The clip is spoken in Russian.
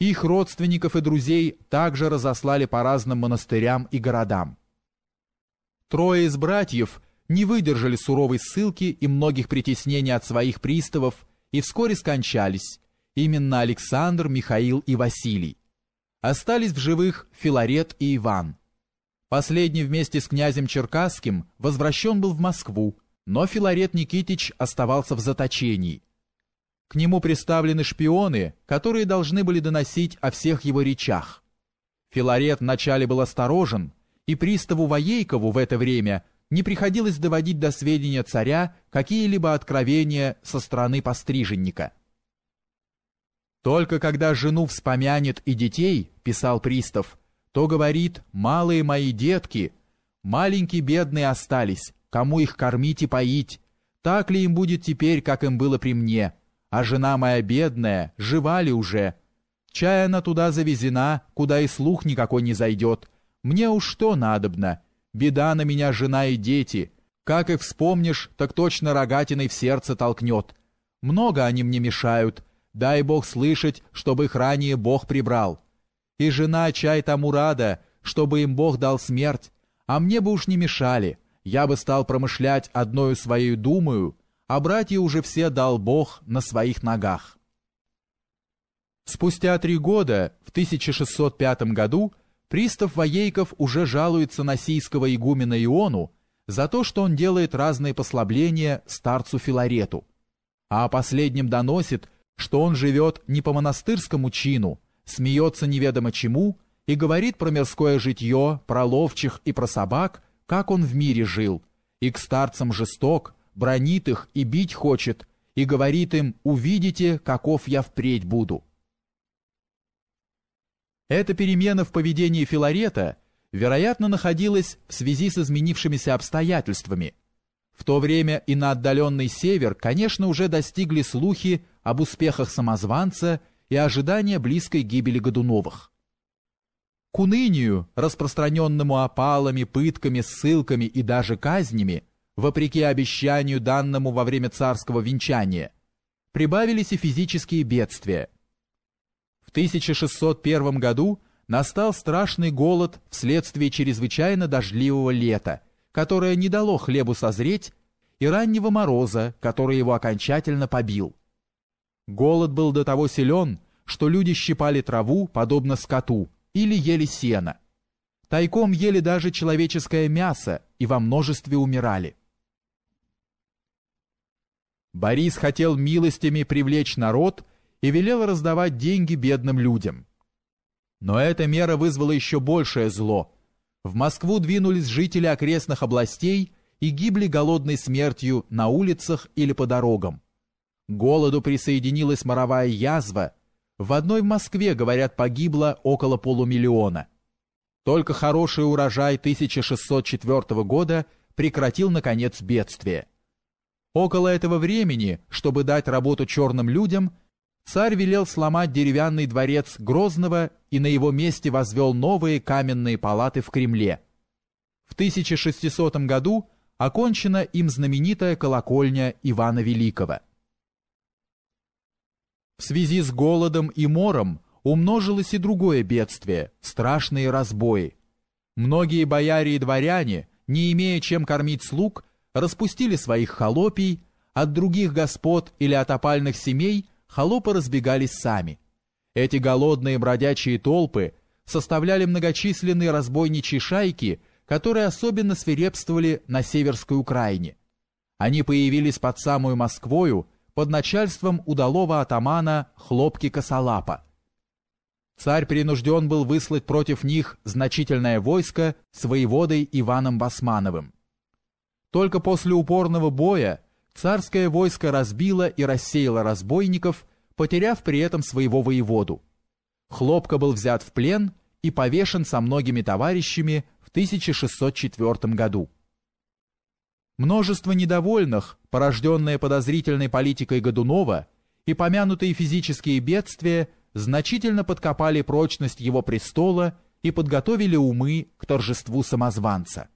Их родственников и друзей также разослали по разным монастырям и городам. Трое из братьев не выдержали суровой ссылки и многих притеснений от своих приставов и вскоре скончались, именно Александр, Михаил и Василий. Остались в живых Филарет и Иван. Последний вместе с князем Черкасским возвращен был в Москву, но Филарет Никитич оставался в заточении. К нему приставлены шпионы, которые должны были доносить о всех его речах. Филарет вначале был осторожен, и приставу Воейкову в это время не приходилось доводить до сведения царя какие-либо откровения со стороны постриженника. Только когда жену вспомянет и детей, писал пристав, то говорит «малые мои детки», маленькие бедные остались, кому их кормить и поить, так ли им будет теперь, как им было при мне, а жена моя бедная, жива ли уже? Чай она туда завезена, куда и слух никакой не зайдет. Мне уж что надобно? Беда на меня жена и дети. Как их вспомнишь, так точно рогатиной в сердце толкнет. Много они мне мешают, Дай Бог слышать, чтобы их ранее Бог прибрал. И жена чай тому рада, чтобы им Бог дал смерть, а мне бы уж не мешали. Я бы стал промышлять одною своей думаю, а братья уже все дал Бог на своих ногах. Спустя три года, в 1605 году, пристав Воейков уже жалуется на сийского игумена Иону за то, что он делает разные послабления старцу Филарету, а о последнем доносит, что он живет не по монастырскому чину, смеется неведомо чему и говорит про мирское житье, про ловчих и про собак, как он в мире жил, и к старцам жесток, бронит их и бить хочет, и говорит им «увидите, каков я впредь буду». Эта перемена в поведении Филарета, вероятно, находилась в связи с изменившимися обстоятельствами – в то время и на отдаленный север, конечно, уже достигли слухи об успехах самозванца и ожидания близкой гибели Годуновых. К унынию, распространенному опалами, пытками, ссылками и даже казнями, вопреки обещанию данному во время царского венчания, прибавились и физические бедствия. В 1601 году настал страшный голод вследствие чрезвычайно дождливого лета, которое не дало хлебу созреть, и раннего мороза, который его окончательно побил. Голод был до того силен, что люди щипали траву, подобно скоту, или ели сено. Тайком ели даже человеческое мясо и во множестве умирали. Борис хотел милостями привлечь народ и велел раздавать деньги бедным людям. Но эта мера вызвала еще большее зло – в Москву двинулись жители окрестных областей и гибли голодной смертью на улицах или по дорогам. Голоду присоединилась моровая язва. В одной в Москве, говорят, погибло около полумиллиона. Только хороший урожай 1604 года прекратил, наконец, бедствие. Около этого времени, чтобы дать работу черным людям, Царь велел сломать деревянный дворец Грозного и на его месте возвел новые каменные палаты в Кремле. В 1600 году окончена им знаменитая колокольня Ивана Великого. В связи с голодом и мором умножилось и другое бедствие – страшные разбои. Многие бояре и дворяне, не имея чем кормить слуг, распустили своих холопий, от других господ или от опальных семей – холопы разбегались сами. Эти голодные бродячие толпы составляли многочисленные разбойничьи шайки, которые особенно свирепствовали на Северской Украине. Они появились под самую Москвою под начальством удалого атамана Хлопки Косолапа. Царь принужден был выслать против них значительное войско с воеводой Иваном Басмановым. Только после упорного боя Царское войско разбило и рассеяло разбойников, потеряв при этом своего воеводу. Хлопка был взят в плен и повешен со многими товарищами в 1604 году. Множество недовольных, порожденное подозрительной политикой Годунова, и помянутые физические бедствия значительно подкопали прочность его престола и подготовили умы к торжеству самозванца.